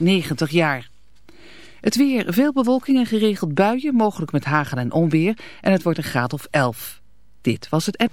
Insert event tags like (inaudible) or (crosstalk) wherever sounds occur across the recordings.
90 jaar. Het weer, veel bewolking en geregeld buien, mogelijk met hagel en onweer. En het wordt een graad of 11. Dit was het app.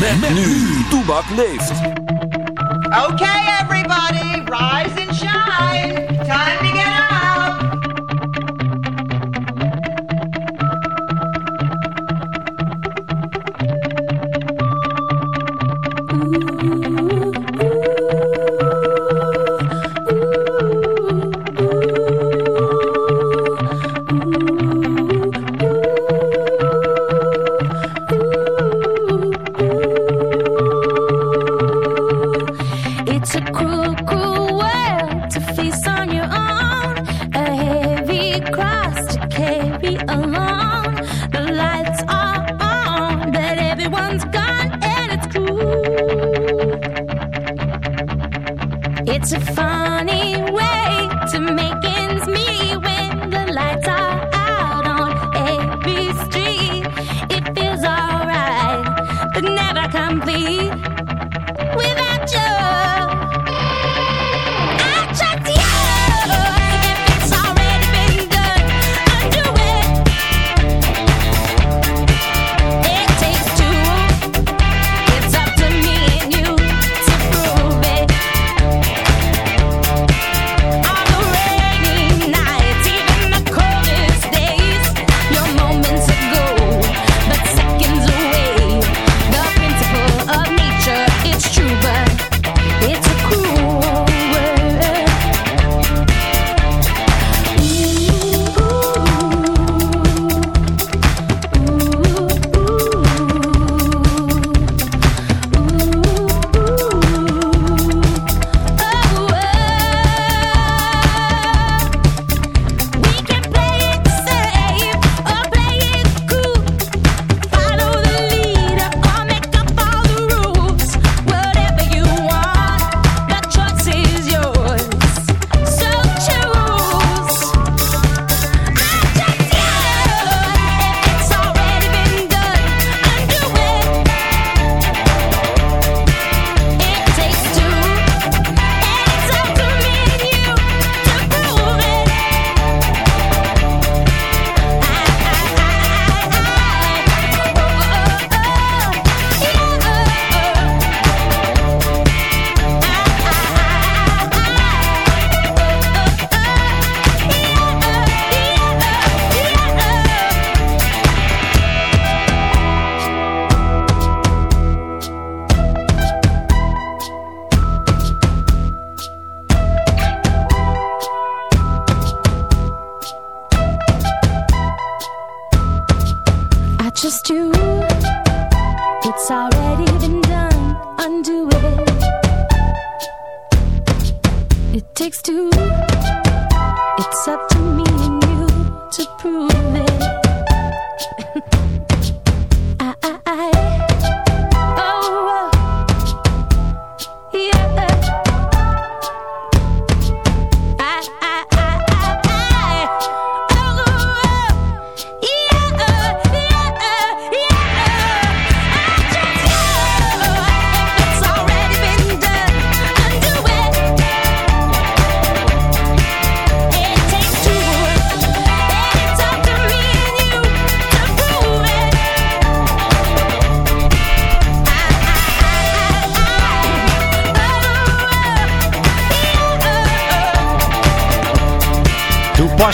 Met, met nu. Toebak leeft. Okay, everybody, rise and shine. Time to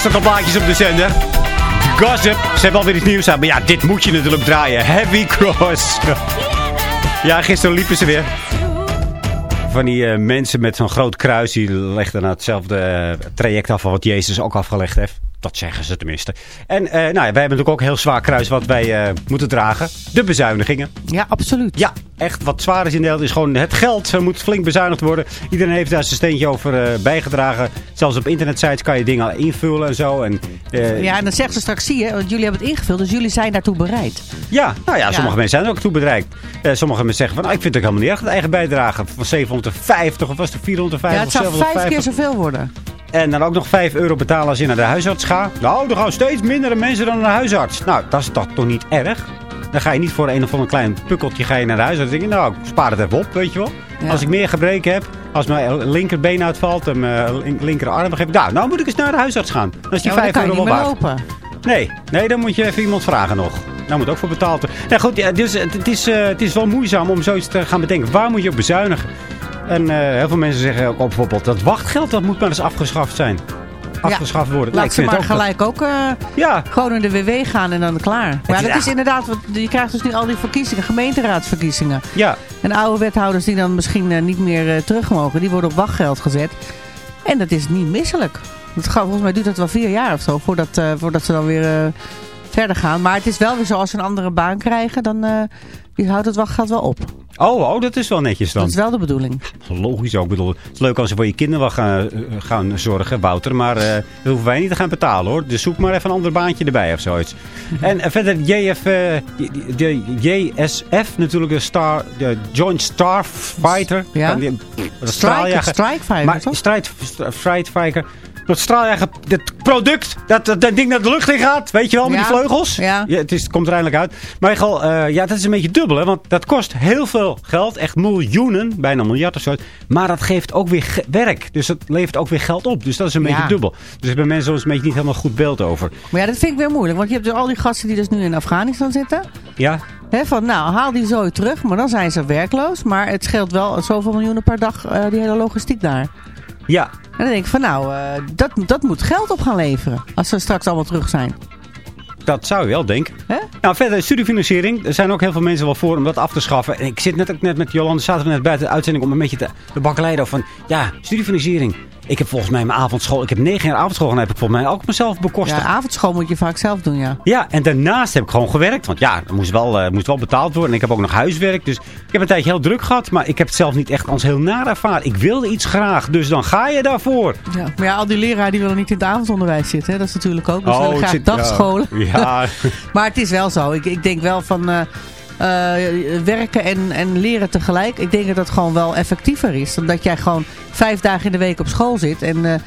al plaatjes op de zender. Gossip. Ze hebben alweer iets nieuws aan. Maar ja, dit moet je natuurlijk draaien. Heavy Cross. (laughs) ja, gisteren liepen ze weer. Van die eh, mensen met zo'n groot kruis. Die legden nou hetzelfde eh, traject af. Wat Jezus ook afgelegd heeft. Dat zeggen ze tenminste. En eh, nou ja, wij hebben natuurlijk ook een heel zwaar kruis wat wij eh, moeten dragen. De bezuinigingen. Ja, absoluut. Ja, echt wat zwaar is in Nederland is gewoon het geld. Er moet flink bezuinigd worden. Iedereen heeft daar zijn steentje over eh, bijgedragen. Zelfs op internetsites kan je dingen al invullen en zo. En, Ja, en dan zeggen ze straks, zie je, want jullie hebben het ingevuld, dus jullie zijn daartoe bereid. ja, nou ja, sommige Ja. mensen zijn er ook toe bereikt. Eh, sommige mensen zeggen van, nou, ik vind het ook helemaal niet erg, het eigen bijdrage. Van 750 of was het 450 Ja, het zou vijf 750. keer zoveel worden. En dan ook nog 5 euro betalen als je naar de huisarts gaat. Nou, er gaan steeds minder mensen dan naar de huisarts. Nou, dat is toch toch niet erg? Dan ga je niet voor een of ander klein pukkeltje ga je naar de huisarts. Dan denk je, nou, ik spaar het even op, weet je wel. Ja. Als ik meer gebreken heb, als mijn linkerbeen uitvalt en mijn link- linkerarm geeft. Nou, nou moet ik eens naar de huisarts gaan. Dan is die Ja, maar 5 dan kan je euro wel waard. lopen. Nee, nee, dan moet je even iemand vragen nog. Daar moet ook voor betaald worden. Nou goed, ja, dus, het, het is, eh, het is wel moeizaam om zoiets te gaan bedenken. Waar moet je op bezuinigen? En eh, heel veel mensen zeggen ook bijvoorbeeld... dat wachtgeld dat moet maar eens afgeschaft zijn. Afgeschaft worden. Laat ze maar ook- gelijk ook eh, Ja, gewoon in de WW gaan en dan klaar. Maar is dat is inderdaad, wat, je krijgt dus nu al die verkiezingen, gemeenteraadsverkiezingen. ja. En oude wethouders die dan misschien eh, niet meer terug mogen, die worden op wachtgeld gezet. En dat is niet misselijk. Het gaat, volgens mij duurt het wel vier jaar of zo voordat, voordat ze dan weer verder gaan. Maar het is wel weer zo, als ze een andere baan krijgen, dan houdt het wachtgeld wel op. Oh, oh, dat is wel netjes dan. Dat is wel de bedoeling. Logisch ook. Ik bedoel, het is leuk als ze voor je kinderen wel gaan, eh, gaan zorgen, Wouter. Maar eh, dat hoeven wij niet te gaan betalen hoor. Dus zoek maar even een ander baantje erbij of zoiets. en eh, verder JF, eh, de JSF natuurlijk, de, Star, de Joint Starfighter. Ja. Strike, strikefighter, Maar toch? Dat straaljager, dat product, dat, dat, dat ding naar de lucht in gaat. Weet je wel, met Ja. die vleugels. Ja. het, is, het komt er eindelijk uit. Maar Michael, eh, ja, dat is een beetje dubbel. Hè, want dat kost heel veel geld. Echt miljoenen. Bijna miljard of zo. Maar dat geeft ook weer werk. Dus dat levert ook weer geld op. Dus dat is een Ja. beetje dubbel. Dus daar hebben mensen soms een beetje niet helemaal goed beeld over. Maar ja, dat vind ik weer moeilijk. Want je hebt dus al die gasten die dus nu in Afghanistan zitten. Ja, van nou, haal die zooi terug, maar dan zijn ze werkloos. Maar het scheelt wel zoveel miljoenen per dag, eh, die hele logistiek daar. Ja. En dan denk ik van nou, eh, dat, dat moet geld op gaan leveren. Als ze straks allemaal terug zijn. Dat zou je wel denken. Hè? Nou, verder studiefinanciering. Er zijn ook heel veel mensen wel voor om dat af te schaffen. En ik zit net, ook net met Jolande, zaten we net buiten de uitzending om een beetje te, de bakkeleiden van... Ja, studiefinanciering. Ik heb volgens mij mijn avondschool... Ik heb negen jaar avondschool gedaan. Heb ik volgens mij ook mezelf bekostigd. Ja, avondschool moet je vaak zelf doen, ja. Ja, en daarnaast heb ik gewoon gewerkt. Want ja, er moest wel, eh, moest wel betaald worden. En ik heb ook nog huiswerk. Dus ik heb een tijdje heel druk gehad. Maar ik heb het zelf niet echt als heel naar ervaren. Ik wilde iets graag. Dus dan ga je daarvoor. ja. Maar ja, al die leraren die willen niet in het avondonderwijs zitten. Hè? Dat is natuurlijk ook. Dus ze willen graag zit- dagscholen. Ja, ja. (laughs) Maar het is wel zo. Ik, ik denk wel van eh, werken en, en leren tegelijk. Ik denk dat dat gewoon wel effectiever is. Dan dat jij gewoon vijf dagen in de week op school zit. En eh, eh,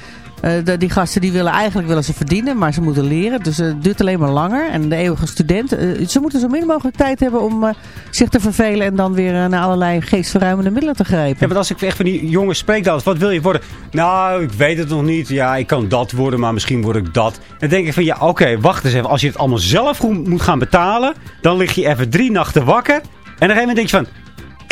de- die gasten die willen eigenlijk willen ze verdienen. Maar ze moeten leren. Dus eh, het duurt alleen maar langer. En de eeuwige student. eh, ze moeten zo min mogelijk tijd hebben om eh, zich te vervelen. En dan weer eh, naar allerlei geestverruimende middelen te grijpen. Ja, want als ik echt van die jongens spreek, dan, wat wil je worden? Nou, ik weet het nog niet. Ja, ik kan dat worden, maar misschien word ik dat. Dan denk ik van, ja, oké, wacht eens even. Als je het allemaal zelf moet gaan betalen, dan lig je even drie nachten wakker. En op een gegeven moment denk je van,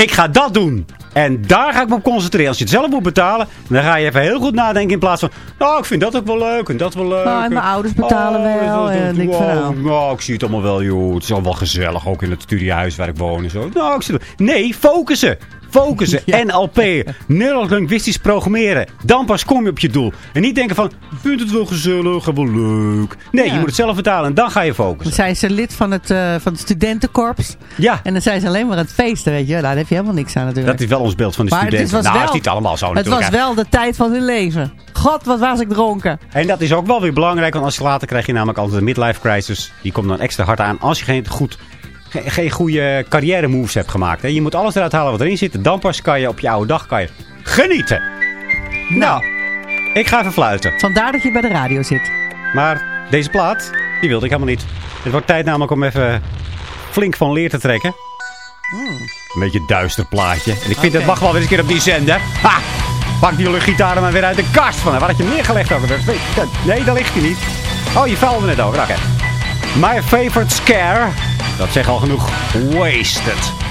ik ga dat doen. En daar ga ik me op concentreren. Als je het zelf moet betalen, dan ga je even heel goed nadenken in plaats van... Nou, ik vind dat ook wel leuk en dat wel leuk. Oh, en mijn ouders betalen Oh, wel. En ik nou. nou, ik zie het allemaal wel, joh. Het is allemaal wel gezellig, ook in het studiehuis waar ik woon en zo. Nou, ik zie het. Nee, focussen. Focussen. (laughs) NLP. Neurolinguistisch programmeren. Dan pas kom je op je doel. En niet denken van, vind het wel gezellig en wel leuk. Nee, Ja. je moet het zelf betalen en dan ga je Dan focussen. zijn ze lid van het, eh, van het studentenkorps. Ja, En dan zijn ze alleen maar aan het feesten, weet je. Nou, daar heb je helemaal niks aan natuurlijk. dat is wel ons beeld van de Maar het studenten. was nou, wel- is niet allemaal zo Het natuurlijk. was hè. wel de tijd van hun leven. God, wat was ik dronken. En dat is ook wel weer belangrijk, want als je later krijg je namelijk altijd een midlife crisis. Die komt dan extra hard aan als je geen, goed, geen, geen goede carrière moves hebt gemaakt. Hè. Je moet alles eruit halen wat erin zit. Dan pas kan je op je oude dag kan je genieten. Nou, ik ga even fluiten. Vandaar dat je bij de radio zit. Maar deze plaat, die wilde ik helemaal niet. Het wordt tijd namelijk om even flink van leer te trekken. Een beetje duister plaatje. En ik vind het mag wel weer eens een keer op die zender. Ha! Pak die gitaar maar weer uit de kast van. Waar had je hem neergelegd alweer? Nee, daar ligt hij niet. Oh, je vuilde net over. Oké. My favorite scare. Dat zegt al genoeg. Wasted.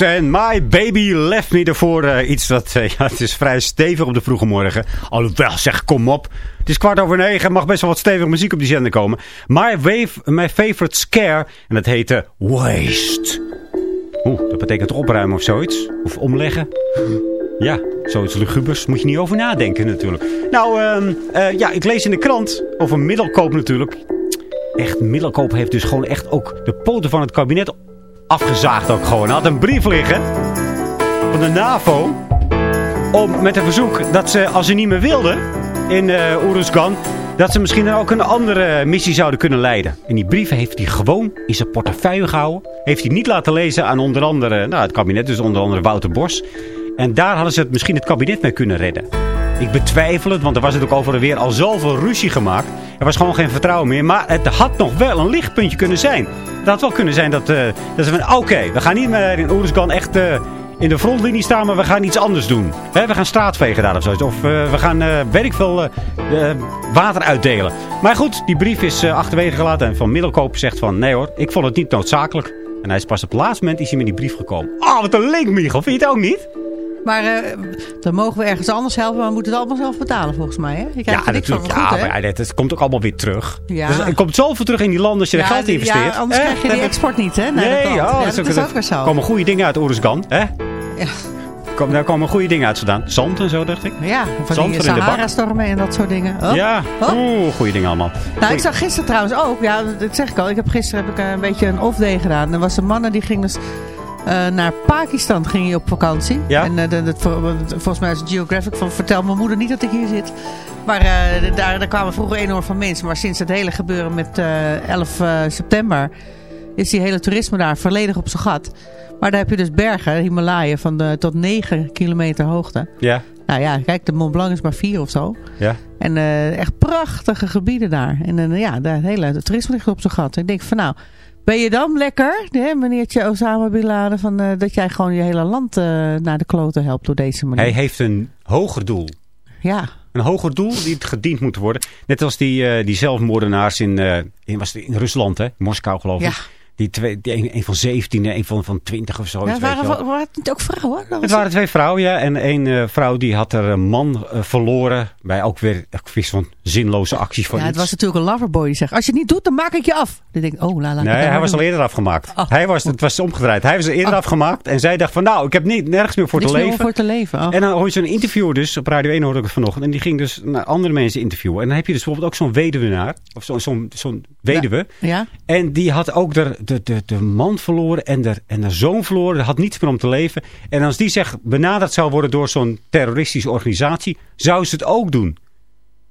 En My Baby Left Me ervoor. eh, iets dat, eh, (laughs) ja, het is vrij stevig op de vroege morgen. Alhoewel, zeg, kom op. Het is kwart over negen. Mag best wel wat stevige muziek op die zender komen. My, wave, my Favorite Scare. En dat heette Waste. Oeh, dat betekent opruimen of zoiets. Of omleggen. (laughs) Ja, zoiets lugubers. Moet je niet over nadenken natuurlijk. Nou, ehm, eh, ja, ik lees in de krant over middelkoop natuurlijk. Echt, middelkoop heeft dus gewoon echt ook de poten van het kabinet afgezaagd ook gewoon. Hij had een brief liggen van de NAVO om, met een verzoek dat ze, als ze niet meer wilden in Oeruzgan, dat ze misschien dan ook een andere missie zouden kunnen leiden. En die brief heeft hij gewoon in zijn portefeuille gehouden. Heeft hij niet laten lezen aan onder andere nou, het kabinet, dus onder andere Wouter Bos. En daar hadden ze het, misschien het kabinet mee kunnen redden. Ik betwijfel het, want er was het ook over en weer al zoveel ruzie gemaakt. Er was gewoon geen vertrouwen meer. Maar het had nog wel een lichtpuntje kunnen zijn. Het had wel kunnen zijn dat, eh, dat ze van, oké, we gaan niet meer in Oeruzgan echt eh, in de frontlinie staan, maar we gaan iets anders doen. We gaan straatvegen daar of zoiets. Of eh, we gaan, weet veel, water uitdelen. Maar goed, die brief is achterwege gelaten. En Van Middelkoop zegt van, nee hoor, ik vond het niet noodzakelijk. En hij is pas op het laatste moment is met die brief gekomen. Oh, wat een link, Michel. Vind je het ook niet? Maar eh, dan mogen we ergens anders helpen, maar we moeten het allemaal zelf betalen volgens mij. Hè? Je krijgt Ja, er van natuurlijk. goed, maar ja, het komt ook allemaal weer terug. Ja. Dus er komt zoveel terug in die landen als je er geld in ja, investeert. anders krijg je die export niet, hè? Nee, dat land. ja, dat dat is ook weer zo. komen goede dingen uit Oeruzgan. Hè? Ja. Kom, daar komen goede dingen uit vandaan. Zand en zo, dacht ik. Ja, van Zand die er. Sahara-stormen en dat soort dingen. Oh. Ja, Oh. oeh, goede dingen allemaal. Nou, ik zag gisteren trouwens ook, ja, dat zeg ik al. Ik heb gisteren heb ik eh, een beetje een off-day gedaan. Er was een man en die ging dus eh, naar Pakistan ging hij op vakantie. Ja? En eh, dat- volgens mij is het Geographic van vertel mijn moeder niet dat ik hier zit. Maar eh, daar, daar kwamen vroeger enorm van mensen. Maar sinds het hele gebeuren met eh 11 eh, september is die hele toerisme daar volledig op zijn gat. Maar daar heb je dus bergen, Himalaya, van de, tot 9 kilometer hoogte. Ja, Nou ja, kijk, de Mont Blanc is maar 4 of zo. ja. En echt prachtige gebieden daar. En ja, daar, het hele toerisme ligt op zijn gat. Ik denk van nou, ben je dan lekker, hè, meneertje Osama Bin Laden, van, eh, dat jij gewoon je hele land eh, naar de kloten helpt door deze manier. Hij heeft een hoger doel. Ja, Een hoger doel die gediend moet worden. Net als die, eh, die zelfmoordenaars in, in, was het in Rusland, hè? Moskou geloof ik. Ja. Die twee, die een, een van 17 en een van, van 20 of zo. ja het waren, wa- waren het ook vrouwen? Dat Het waren twee vrouwen, ja. En één eh, vrouw die had er een man eh, verloren. Bij ook weer weer zo'n zinloze acties van ja, het was natuurlijk een loverboy die zegt, als je het niet doet, dan maak ik je af. Dan denk ik, oh, la, la, Nee, hij was al eerder afgemaakt. Oh. Hij was, het was omgedraaid. Hij was er eerder Oh. afgemaakt. En zij dacht van, nou, ik heb niet, nergens meer voor te leven. voor te leven. Oh. En dan hoor je zo'n interview dus. Op Radio 1 hoorde ik het vanochtend. En die ging dus naar andere mensen interviewen. En dan heb je dus bijvoorbeeld ook zo'n weduwenaar. Of zo'n zo'n weduwe. ja? En die had ook de, de, de, de man verloren en de, en de zoon verloren. Had niets meer om te leven. En als die zeg benaderd zou worden door zo'n terroristische organisatie, zou ze het ook doen.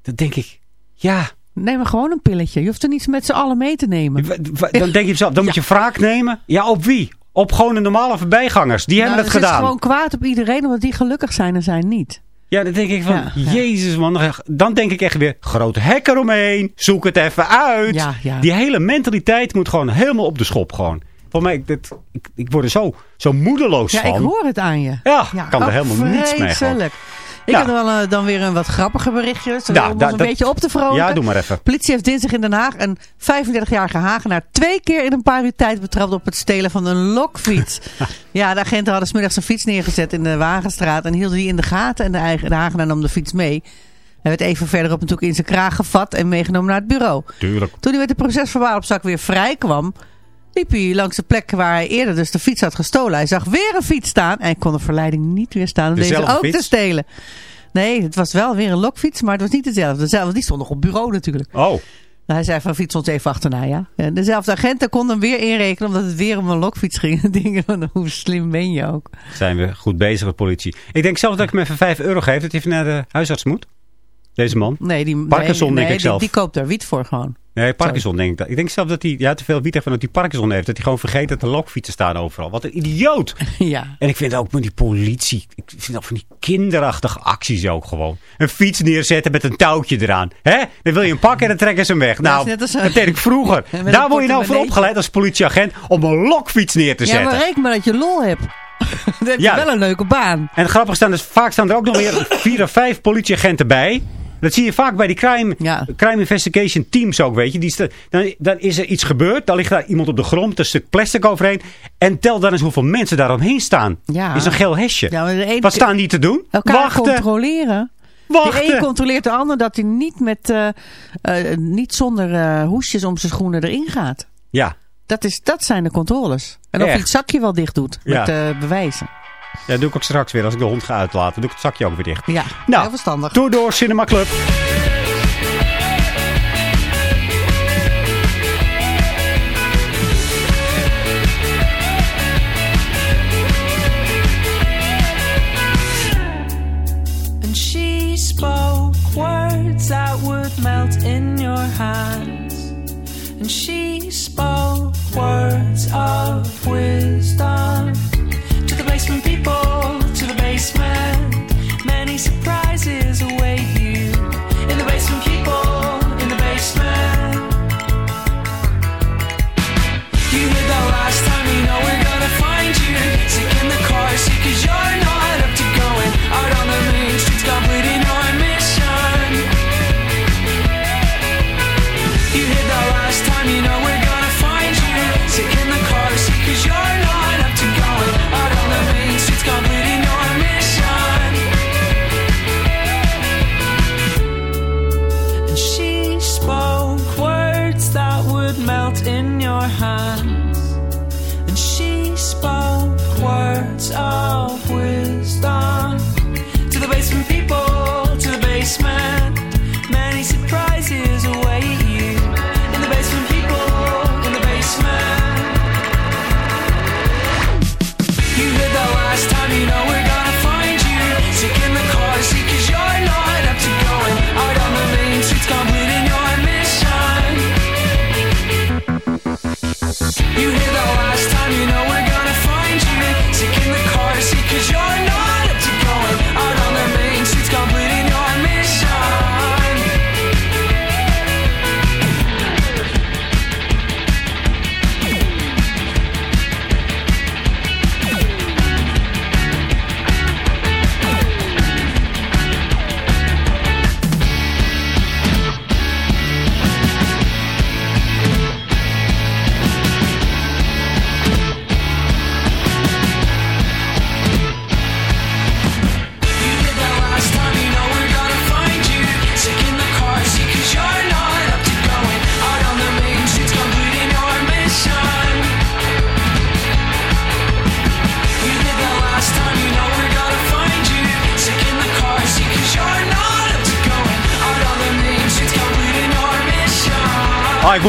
Dan denk ik, ja. Neem maar gewoon een pilletje. Je hoeft er niets met z'n allen mee te nemen. Dan denk je zelf, dan moet je wraak nemen. Ja, op wie? Op gewoon de normale voorbijgangers. Die hebben Nou, het ze is gedaan. gewoon kwaad op iedereen omdat die gelukkig zijn en zij niet. Ja, dan denk ik van, Ja, ja. jezus man. Dan denk ik echt weer, grote hek eromheen. Zoek het even uit. Ja, ja. Die hele mentaliteit moet gewoon helemaal op de schop gewoon. Voor mij, dit, ik, ik word er zo, zo moedeloos Ja, van. ik hoor het aan je. Ja, kan er helemaal niets mee. gewoon. Ik heb dan, eh, dan weer een wat grappiger berichtje. zo Ja, om ons een dat- beetje op te vrolijken. Ja, doe maar even. Politie heeft dinsdag in Den Haag een 35-jarige Hagenaar twee keer in een paar uur tijd betrapt op het stelen van een lokfiets. (laughs) ja, de agenten hadden smiddags een fiets neergezet in de Wagenstraat en hielden die in de gaten. En de, eigen, de Hagenaar nam de fiets mee. Hij werd even verderop natuurlijk in zijn kraag gevat en meegenomen naar het bureau. Tuurlijk. Toen hij met de procesverbaal op zak weer vrij kwam, liep hij langs de plek waar hij eerder dus de fiets had gestolen. Hij zag weer een fiets staan en kon de verleiding niet weerstaan om deze Dezelfde ook te stelen. Nee, het was wel weer een lokfiets, maar het was niet dezelfde. Dezelfde, die stond nog op bureau natuurlijk. Oh, Hij zei van fiets ons even achterna, ja. En dezelfde agenten konden hem weer inrekenen omdat het weer om een lokfiets ging. (laughs) Ik van, hoe slim ben je ook? zijn we goed bezig met politie. Ik denk zelf dat ik hem even 5 euro geef. Dat hij even naar de huisarts moet. Deze man. Nee, die, Parkinson, nee, denk ik zelf. Die, die koopt daar wiet voor gewoon. Nee, Parkinson denk ik. dat. Ik denk zelf dat hij ja, te veel wiet heeft en dat hij Parkinson heeft. Dat hij gewoon vergeet dat er lokfietsen staan overal. Wat een idioot. (laughs) ja. En ik vind ook met die politie. Ik vind ook van die kinderachtige acties ook gewoon. Een fiets neerzetten met een touwtje eraan. Hè? Dan wil je hem pakken en dan trekken ze hem weg. Nou, een- dat deed ik vroeger. (laughs) Daar word je nou voor opgeleid als politieagent om een lokfiets neer te Ja, zetten. maar reken maar dat je lol hebt. (laughs) Dan heb je Ja. wel een leuke baan. En grappig staan dus, vaak staan er ook nog weer vier of vijf politieagenten bij. Dat zie je vaak bij die crime, Ja. crime investigation teams ook, weet je. Die dan, dan is er iets gebeurd, dan ligt daar iemand op de grond, een stuk plastic overheen. En tel dan eens hoeveel mensen daaromheen staan. Ja. Is een geel hesje. Ja, de Wat staan die te doen? elkaar Wachten. controleren. De Wachten. een controleert de ander dat hij niet, met, eh, eh, niet zonder eh, hoesjes om zijn schoenen erin gaat. Ja. Dat, is, dat zijn de controles. En of Echt? je het zakje wel dicht doet met Ja. bewijzen. Ja, dat doe ik ook straks weer. Als ik de hond ga uitlaten, doe ik het zakje ook weer dicht. Ja, Nou, heel verstandig. Door door Cinema Club.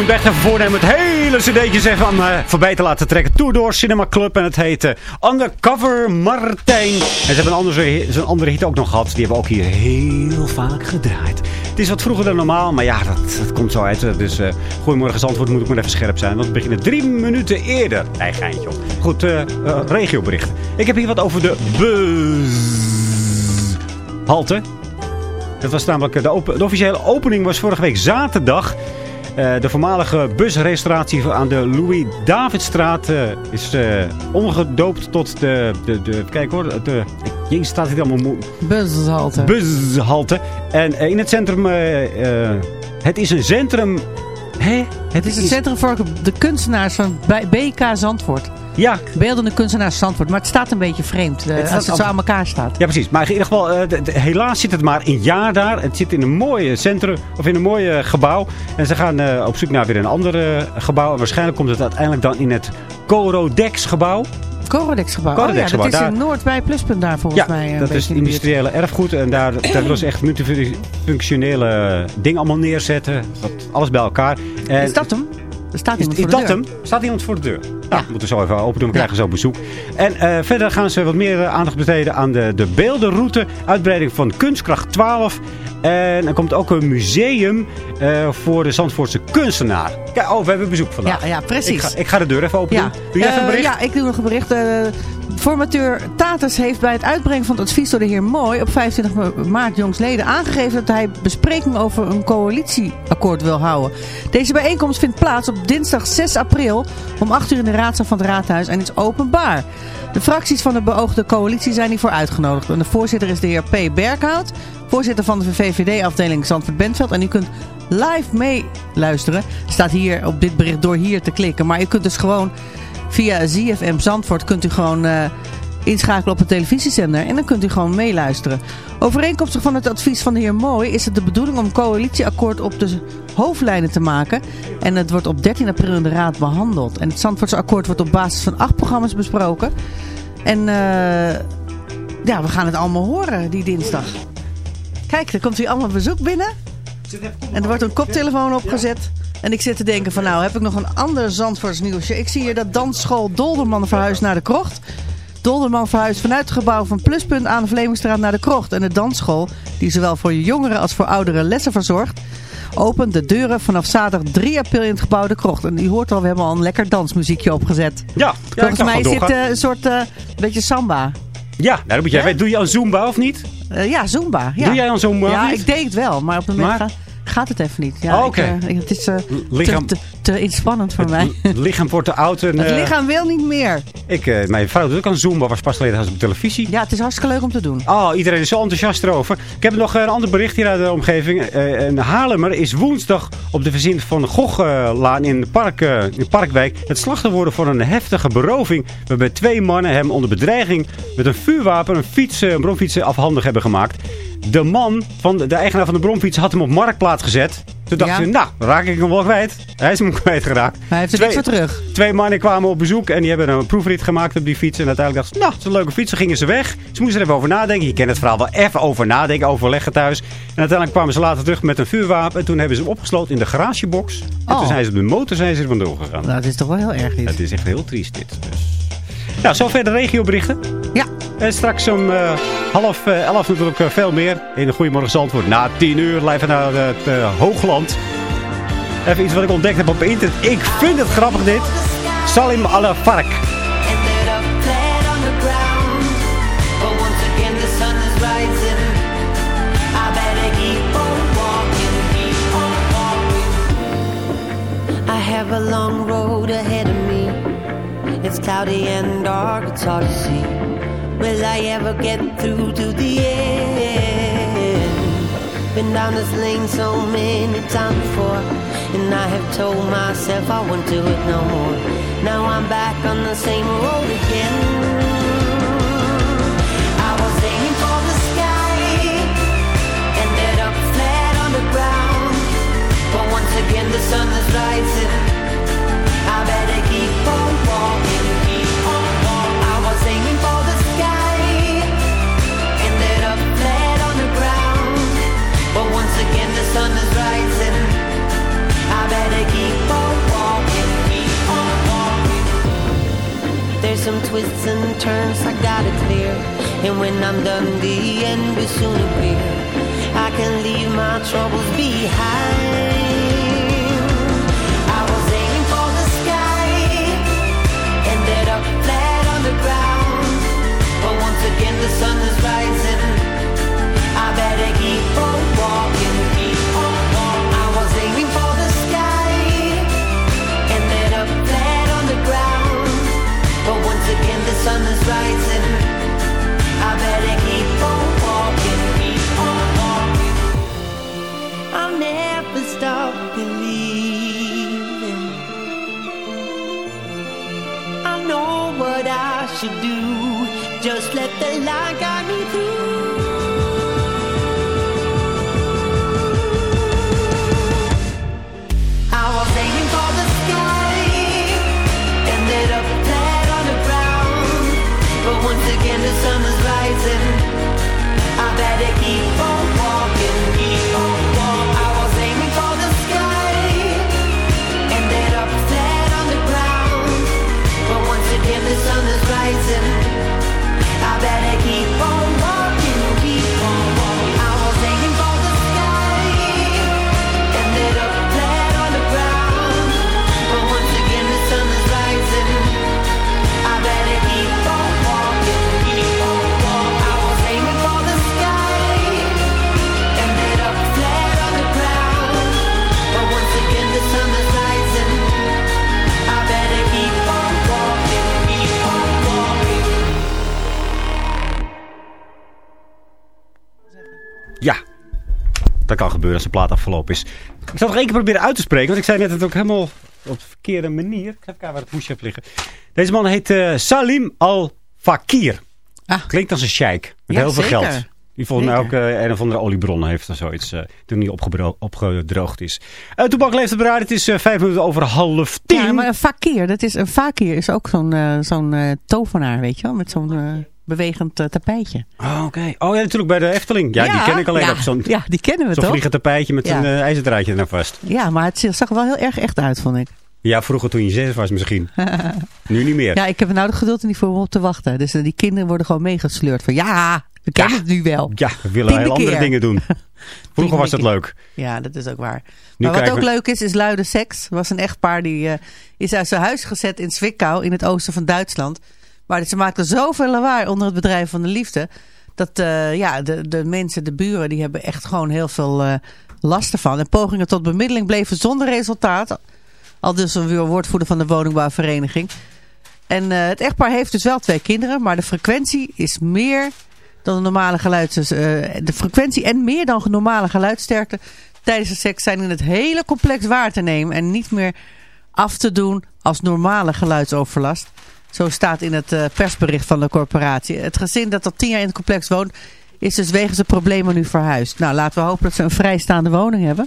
Moet echt even voornemen het hele cd'tje even aan me voorbij te laten trekken. Tour Door Cinema Club en het heet eh, Undercover Martijn. En ze hebben een andere, een andere hit ook nog gehad. Die hebben we ook hier heel vaak gedraaid. Het is wat vroeger dan normaal, maar ja, dat, dat komt zo uit. Dus eh goedemorgen Zandvoort moet ik maar even scherp zijn. Want we beginnen drie minuten eerder. Nee, geintje op. Goed, eh eh, regiobericht. Ik heb hier wat over de bushalte. Dat was namelijk eh, de, open, de officiële opening was vorige week zaterdag. Eh, de voormalige busrestauratie aan de Louis-Davidstraat eh, is eh, omgedoopt tot de, de, de... Kijk hoor, de, jezus staat hier allemaal moe. Bushalte. Bushalte. En in het centrum... het is een centrum... Hè? Het is het centrum voor de kunstenaars van BK Zandvoort. Ja. Beeldende kunstenaars Zandvoort. Maar het staat een beetje vreemd. eh, Het als het zo aan elkaar staat. Ja, precies. Maar in ieder geval, eh, de- de- helaas zit het maar een jaar daar. Het zit in een mooi centrum, of in een mooi gebouw. En ze gaan eh, op zoek naar weer een ander gebouw. En waarschijnlijk komt het uiteindelijk dan in het Corodex gebouw. Corodex gebouw. Corodex oh ja, dat is daar- in Noord bij Pluspunt daar volgens Ja, mij. eh, een dat is het industriële erfgoed. En daar, daar willen ze echt multifunctionele dingen allemaal neerzetten. Dat, alles bij elkaar. En, Is dat hem? Er staat iemand is voor de dat deur. hem? Staat iemand voor de deur? Nou, we moeten zo even open doen. We krijgen zo bezoek. En eh, verder gaan ze wat meer eh, aandacht besteden aan de, de beeldenroute. Uitbreiding van Kunstkracht 12. En er komt ook een museum eh, voor de Zandvoortse kunstenaar. Kijk, oh, we hebben bezoek vandaag. Ja, ja, precies. Ik ga, ik ga de deur even open Ja. doen. Doe jij even een bericht? ja, ik doe nog een bericht. Formateur Tatus heeft bij het uitbrengen van het advies door de heer Mooi op 25 ma- maart jongsleden aangegeven dat hij bespreking over een coalitieakkoord wil houden. Deze bijeenkomst vindt plaats op dinsdag 6 april om 8 uur in de raadzaal van het raadhuis en is openbaar. De fracties van de beoogde coalitie zijn hiervoor uitgenodigd. En de voorzitter is de heer P. Berghout, voorzitter van de VVD-afdeling Zandvoort-Bentveld. En u kunt live meeluisteren. Staat hier op dit bericht door hier te klikken. Maar u kunt dus gewoon via ZFM Zandvoort kunt u gewoon eh, inschakelen op een televisiezender. En dan kunt u gewoon meeluisteren. Overeenkomstig van het advies van de heer Mooi is het de bedoeling om een coalitieakkoord op de hoofdlijnen te maken. En het wordt op 13 april in de raad behandeld. En het Zandvoortse akkoord wordt op basis van acht programma's besproken. En eh, ja, we gaan het allemaal horen die dinsdag. Kijk, er komt hier allemaal bezoek binnen. En er wordt een koptelefoon opgezet. En ik zit te denken van nou, heb ik nog een ander Zandvoorts nieuwsje. Ik zie hier dat dansschool Dolderman verhuist naar de krocht. Dolderman verhuist vanuit het gebouw van Pluspunt aan de Vlemingstraat naar de krocht. En de dansschool, die zowel voor jongeren als voor ouderen lessen verzorgt, opent de deuren vanaf zaterdag 3 april in het gebouw de krocht. En u hoort al, we hebben al een lekker dansmuziekje opgezet. Ja, Volgens mij gewoon is dit doorgaan. eh, een soort eh, beetje samba. Ja, nou, dat moet jij weten. Doe je aan Zumba of niet? Eh, ja, Zumba. Ja. Doe jij aan Zumba of Ja, ik deed het wel, maar op het moment Maar? ga- gaat het even niet. Ja, Oh, ik, eh, het is eh, lichaam- te, te, te inspannend voor mij. Het lichaam wordt te oud. En, Het eh, lichaam wil niet meer. Ik, mijn vrouw doet ook aan Zumba, was pas geleden op televisie. Ja, het is hartstikke leuk om te doen. Oh, iedereen is zo enthousiast erover. Ik heb nog een ander bericht hier uit de omgeving. Een Haarlemmer is woensdag op de verzin van de Goglaan in, het park, in Parkwijk het slachtoffer worden voor een heftige beroving. Waarbij twee mannen hem onder bedreiging met een vuurwapen een, fiets, een bromfiets afhandig hebben gemaakt. De man, van de, de eigenaar van de bromfiets, had hem op marktplaats gezet. Toen dacht Ja. ze, nou, raak ik hem wel kwijt. Hij is hem (laughs) kwijtgeraakt. Maar hij heeft er Twee- niks voor terug. Twee mannen kwamen op bezoek en die hebben een proefrit gemaakt op die fiets. En uiteindelijk dachten ze, nou, het is een leuke fiets. Toen gingen ze weg. Ze moesten er even over nadenken. Je kent het verhaal wel even over nadenken, overleggen thuis. En uiteindelijk kwamen ze later terug met een vuurwapen. En toen hebben ze hem opgesloten in de garagebox. En Oh. toen zijn ze op de motor zijn ze er vandoor gegaan. Nou, dat is toch wel heel erg dit. Het is echt heel triest dit. Dus. Nou, zover de regioberichten. Ja. En straks om eh, half eh, elf natuurlijk eh, veel meer. In de Goedemorgen Zandvoort. Na tien uur live naar het Hoogland. Even iets wat ik ontdekt heb op internet. Ik vind het grappig dit. Salim Al-Fark. I have a long It's cloudy and dark, it's hard to see. Will I ever get through to the end? Been down this lane so many times before. And I have told myself I won't do it no more. Now I'm back on the same road again. I was aiming for the sky, ended up flat on the ground. But once again the sun is rising. Some twists and turns I got it clear. And when I'm done, the end will soon appear. I can leave my troubles behind. Sun is rising. I better keep on walking, keep on walking. I'll never stop believing. I know what I should do. Just let the light to keep on. Ja, dat kan gebeuren als de plaat afgelopen is. Ik zal nog één keer proberen uit te spreken, want ik zei net het ook helemaal op de verkeerde manier. Ik ga even kijken waar het poesje heeft liggen. Deze man heet eh, Salim Al-Fakir. Klinkt als een sheik met Ja, heel veel zeker. geld. Die volgens mij ook eh, een of andere oliebronnen heeft of zoiets. eh toen opgebro- opgedroogd is. Uh, Toebak leeft het bereid. Het is vijf minuten over half tien. Ja, maar een fakir, dat is, een fakir is ook zo'n zo'n tovenaar, weet je wel, met zo'n bewegend eh, tapijtje. Oh, oké. Oh ja, natuurlijk bij de Efteling. Ja, die ken ik alleen ja, op zo'n Ja, die kennen we zo'n toch? vliegend tapijtje met een uh, ijzerdraadje eraan vast. Ja, maar het zag er wel heel erg echt uit, vond ik. Ja, vroeger toen je zes was misschien. (laughs) nu niet meer. Ja, ik heb er nou de geduld niet voor om op te wachten. Dus eh, die kinderen worden gewoon meegesleurd van ja, we kennen het nu wel. Ja, we willen heel andere dingen doen. (laughs) Vroeger was dat leuk. Ja, dat is ook waar. Nu maar wat ook we- leuk is, is luide seks. Er was een echtpaar die eh, is uit zijn huis gezet in Zwickau, in het oosten van Duitsland. Maar ze maakten zoveel lawaai onder het bedrijf van de liefde. Dat eh, ja, de, de mensen, de buren, die hebben echt gewoon heel veel eh, last ervan. En pogingen tot bemiddeling bleven zonder resultaat. Al dus een woordvoerder van de woningbouwvereniging. En eh, het echtpaar heeft dus wel twee kinderen. Maar de frequentie is meer dan de normale geluids... de frequentie en meer dan normale geluidsterkte tijdens de seks zijn in het hele complex waar te nemen. En niet meer af te doen als normale geluidsoverlast. Zo staat in het eh, persbericht van de corporatie. Het gezin dat al tien jaar in het complex woont... is dus wegens de problemen nu verhuisd. Nou, laten we hopen dat ze een vrijstaande woning hebben.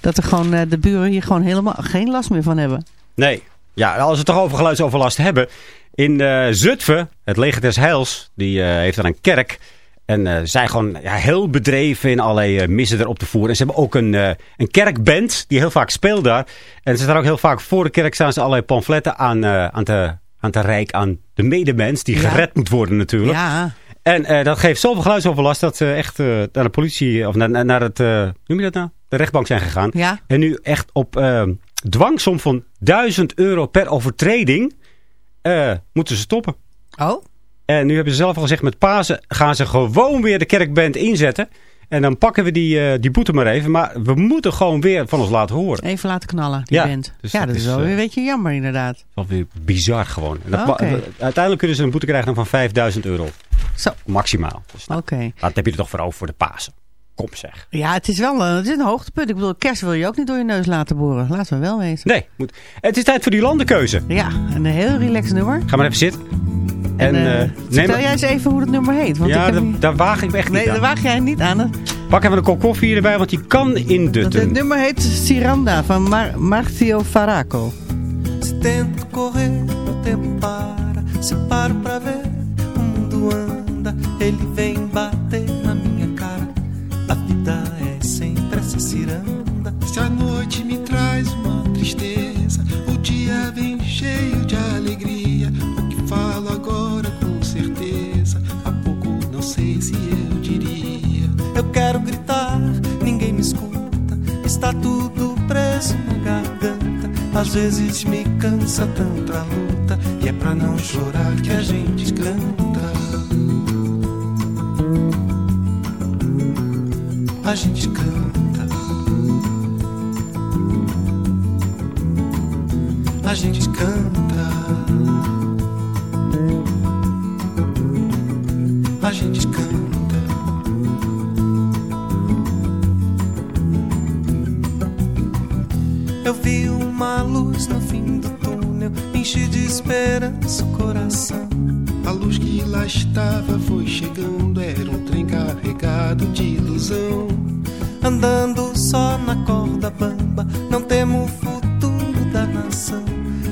Dat er gewoon eh, de buren hier gewoon helemaal geen last meer van hebben. Nee. Ja, als we het toch over geluidsoverlast hebben. In eh, Zutphen, het leger des Heils, die heeft daar een kerk. En eh, zijn gewoon ja, heel bedreven in allerlei missen erop te voeren. En ze hebben ook een, een kerkband die heel vaak speelt daar. En ze staan ook heel vaak voor de kerk staan ze allerlei pamfletten aan, aan, te, aan te rijk aan de medemens. Die Ja. gered moet worden natuurlijk. Ja, En eh, dat geeft zoveel geluidsoverlast dat ze echt eh, naar de politie, of naar, naar het, hoe noem je dat nou? De rechtbank zijn gegaan. ja. En nu echt op dwangsom van 1000 euro per overtreding moeten ze stoppen. Oh, En nu hebben ze zelf al gezegd, met Pasen gaan ze gewoon weer de kerkband inzetten. En dan pakken we die, eh, die boete maar even. Maar we moeten gewoon weer van ons laten horen. even laten knallen, die Ja, band. dus ja, dat dat is is, wel eh, weer een beetje jammer inderdaad. Dat is wel weer bizar gewoon. En dat, Oké. Uiteindelijk kunnen ze een boete krijgen van 5000 euro. Zo, Maximaal. Dus nou, oké. dat heb je er toch voor over voor de Pasen. Kom zeg. Ja, het is wel een, het is een hoogtepunt. Ik bedoel, kerst wil je ook niet door je neus laten boren. Laten we wel wezen. Nee, moet. het is tijd voor die landenkeuze. Ja, een heel relaxed nummer. Ga maar even zitten. En, En, eh, eh, neem- jij eens even hoe het nummer heet. Want ik ja, heb daar, niet- daar waag ik me echt Nee, niet daar aan. waag jij niet aan. Pak even een kop koffie erbij, want die kan in de Want het nummer heet Ciranda van Mar Marcio Faraco. Se tento correr, o tempo para. Se paro pra ver, o mundo anda. Ele vem bater ciranda. Se a noite me traz uma tristeza, o dia vem cheio de alegria. O que falo agora com certeza, há pouco não sei se eu diria. Eu quero gritar, ninguém me escuta. Está tudo preso na garganta. Às vezes me cansa tanta luta. E é pra não chorar que a gente canta. A gente canta. A gente canta. A gente canta. Eu vi uma luz no fim do túnel, enchi de esperança o coração. A luz que lá estava foi chegando, era um trem carregado de ilusão. Andando só na corda bamba, não temo futuro.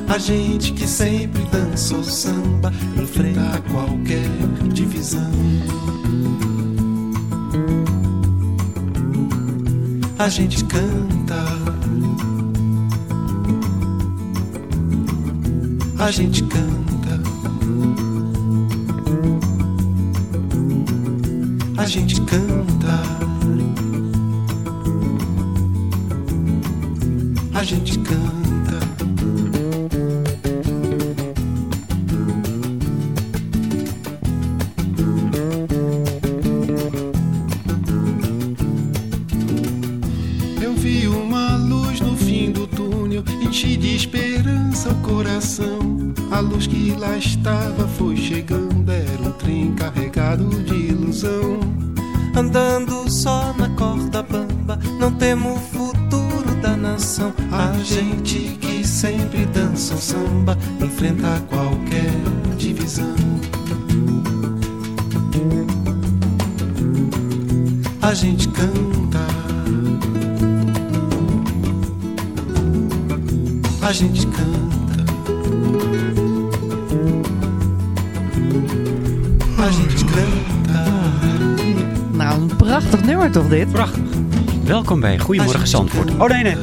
A gente que sempre dançou samba, enfrenta qualquer divisão. A gente canta. A gente canta. A gente canta. A gente canta. festa. Welkom bij Goedemorgen Zandvoort. Oh nee, nee.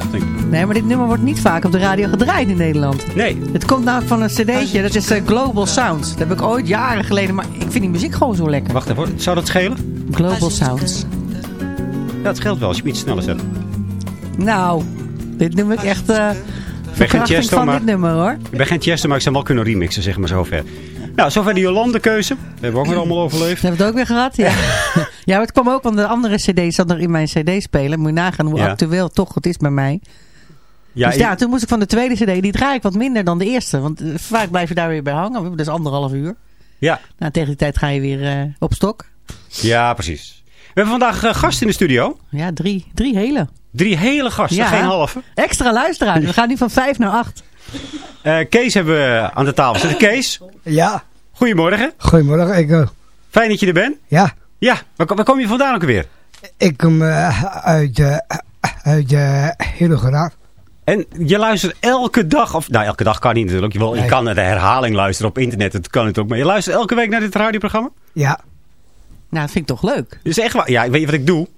Nee, maar dit nummer wordt niet vaak op de radio gedraaid in Nederland. Nee. Het komt namelijk van een cd'tje, dat is eh, Global Sounds. Dat heb ik ooit jaren geleden, maar ik vind die muziek gewoon zo lekker. Wacht even, zou dat schelen? Global Sounds. Ja, het scheelt wel als je iets sneller zet. Nou, dit noem ik echt eh Ik ben geen verkrachting Chesto, van maar, dit nummer hoor. ik ben geen Chesto, maar ik zou wel kunnen remixen, zeg maar zover. Nou, zover de Jolande-keuze. Dat hebben we ook weer allemaal overleefd. Hebben we het ook weer gehad? Ja. (laughs) ja, maar het kwam ook, want de andere cd zat nog in mijn cd-speler. Moet je nagaan hoe Ja. actueel toch het is bij mij. Ja, dus ja, toen moest ik van de tweede cd, die draai ik wat minder dan de eerste. Want eh, vaak blijf je daar weer bij hangen. Dat is anderhalf uur. Ja, Nou, tegen die tijd ga je weer eh, op stok. ja precies. We hebben vandaag eh, gast in de studio. Ja, drie, drie hele. Drie hele gasten, Ja. geen halve. Extra luisteraars. We gaan nu van vijf naar acht. Eh, Kees hebben we aan de tafel zitten. Kees, Ja, goedemorgen. goedemorgen. Ik, eh, Fijn dat je er bent. ja, Ja, waar, kom- waar kom je vandaan ook weer? Ik kom eh, uit, uh, uit uh, Hillegeraad. En je luistert elke dag, of nou elke dag kan niet natuurlijk. Je, wil, je kan naar de herhaling luisteren op internet, dat kan het ook. Maar je luistert elke week naar dit radioprogramma? Ja. Nou, dat vind ik toch leuk. Dus echt waar. Ja, weet je wat ik doe? Dat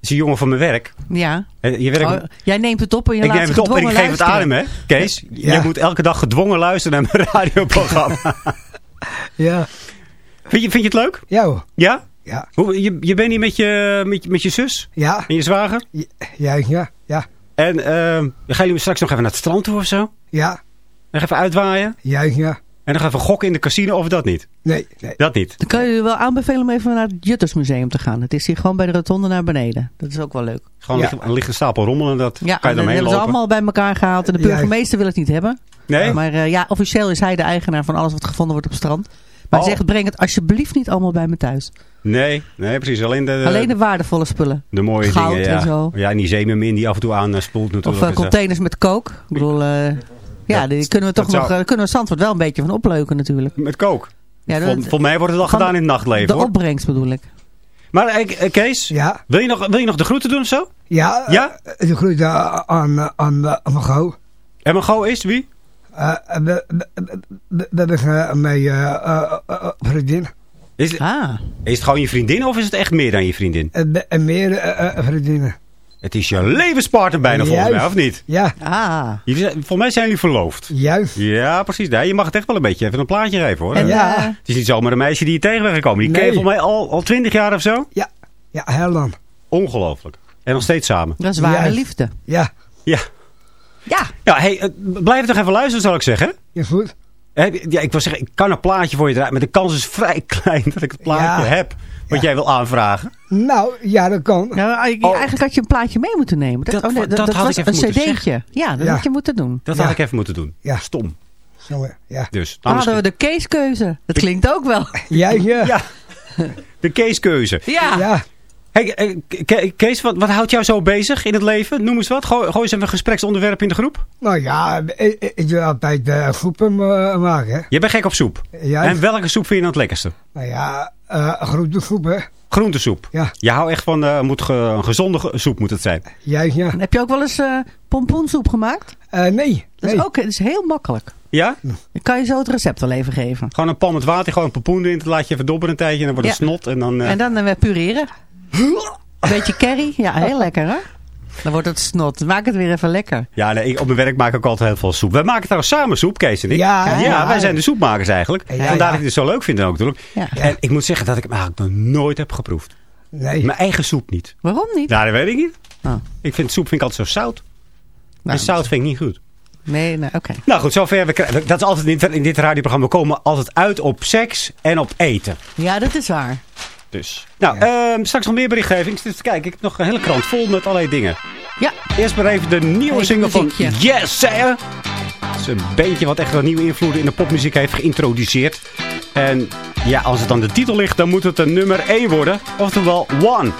is een jongen van mijn werk. Ja. En Je werkt, Oh, jij neemt het op en je ik laat neem het op en ik geef het aan hem, luisteren. hè? Kees, Ja. je moet elke dag gedwongen luisteren naar mijn (laughs) radioprogramma. Ja. vind, je, vind je het leuk? Ja hoor. Ja? Ja. Hoe, je, je bent hier met je, met, met je zus Ja. en je zwager? Ja, ja, ja. En ehm gaan jullie straks nog even naar het strand toe of zo? Ja. Nog even uitwaaien? Ja, ja. En nog even gokken in de casino of dat niet? Nee, nee. Dat niet. Dan kan je je wel aanbevelen om even naar het Juttersmuseum te gaan. Het is hier gewoon bij de rotonde naar beneden. Dat is ook wel leuk. Gewoon Ja. ligt, een stapel rommel en dat Ja, kan je dan hebben ze lopen. allemaal bij elkaar gehaald. En de Ja. burgemeester wil het niet hebben. Nee? Maar eh, ja, officieel is hij de eigenaar van alles wat gevonden wordt op het strand. Maar Oh. zegt, breng het alsjeblieft niet allemaal bij me thuis. Nee, nee, precies. Alleen de, Alleen de waardevolle spullen. de mooie goud dingen. Ja. en zo. ja, en die zeemermin die af en toe aanspoelt Of natuurlijk. eh, en zo. containers met kook. Ik bedoel, eh, ja, die kunnen we toch nog, zou- eh, kunnen we Zandvoort wel een beetje van opleuken natuurlijk. Met kook. Ja, Vol, volgens mij wordt het al gedaan in het nachtleven De hoor. opbrengst bedoel ik. Maar eh, eh, Kees, Ja. wil, je nog, wil je nog de groeten doen of zo? Ja. Ja? eh, De groeten aan, aan, aan, aan mijn gauw. En mijn go is wie? Eh, Dat is eh, mijn eh, eh, eh, vriendin. Is, het- Ah, is het gewoon je vriendin of is het echt meer dan je vriendin? En, en meer eh, eh, vriendinnen. Het is je levenspartner bijna volgens mij, of niet? Ja, ah. Jullie zijn- volgens mij zijn jullie verloofd. juist. Ja, precies. Nee, je mag het echt wel een beetje even een plaatje geven hoor. En, Ja. eh, Het is niet zomaar een meisje die je tegen bent gekomen. Die ken je Nee. volgens mij al, al 20 jaar of zo. Ja, ja, heel lang. Ongelooflijk. En nog steeds samen. dat is ware Juist. liefde. Ja, Ja. Ja. Ja, hey, eh, blijf toch even luisteren, zal ik zeggen. is goed. Ja, ik wil zeggen, ik kan een plaatje voor je draaien. Maar de kans is vrij (laughs) klein dat ik het plaatje Ja. heb. Wat Ja. jij wil aanvragen. Nou, ja, dat kan. Ja, eigenlijk Oh. eigenlijk had je een plaatje mee moeten nemen. Dat, Dat- oh nee, dat had was ik even een moeten cd'tje. Ja, dat Ja. had je moeten doen. Dat Ja. had ik even moeten doen. Ja. Stom. Zo, eh, ja. Dus, Dan nou, hadden we de casekeuze. Dat klinkt ook wel. Ja, ja. (laughs) Ja. De Keeskeuze. Ja. Ja. Hey, eh, Ke- Kees, wat, wat houdt jou zo bezig in het leven? Noem eens wat. Gooi, gooi eens even een gespreksonderwerp in de groep. Nou ja, ik, ik wil altijd uh, groepen eh, maken. hè. Je bent gek op soep. Ja. En welke soep vind je dan het lekkerste? Nou ja, uh, groentesoep, hè. Groentesoep. Ja. Je houdt echt van eh, moet ge- een gezonde ge- soep moet het zijn. Ja, ja. Heb je ook wel eens eh pompoensoep gemaakt? Uh, nee. Dat is, ook, dat is heel makkelijk. Ja? Ik kan je zo het recept wel even geven. Gewoon een pan met water, gewoon een pompoen erin. Dat laat je even dobberen een tijdje en dan wordt het Ja. snot. En dan, eh, En dan eh, pureren. Een beetje curry. Ja, heel lekker hè? Dan wordt het snot. Maak het weer even lekker. Ja, nee, ik, op mijn werk maak ik ook altijd heel veel soep. Wij maken trouwens samen soep, Kees en ik. Ja, ja. wij zijn de soepmakers eigenlijk. Ja, Vandaar dat ik het zo leuk vind ook natuurlijk. En ik moet zeggen dat ik hem eigenlijk nog nooit heb geproefd. Nee. Mijn eigen soep niet. Waarom niet? Ja, dat weet ik niet. Oh. Ik vind soep vind ik altijd zo zout. Nou, en zout vind ik niet goed. Nee, nee, oké. Nou goed, zover. We, krijgen- dat is altijd in dit, in dit radioprogramma. We komen altijd uit op seks en op eten. Ja, dat is waar. Dus. Nou, ehm, straks nog meer berichtgeving. Ik zit even te kijken. Ik heb nog een hele krant vol met allerlei dingen. Ja. Eerst maar even de nieuwe single van. Yes Sir. Het is een beentje wat echt wel nieuwe invloeden in de popmuziek heeft geïntroduceerd. En ja, als het dan de titel ligt, dan moet het een nummer 1 worden. Oftewel One.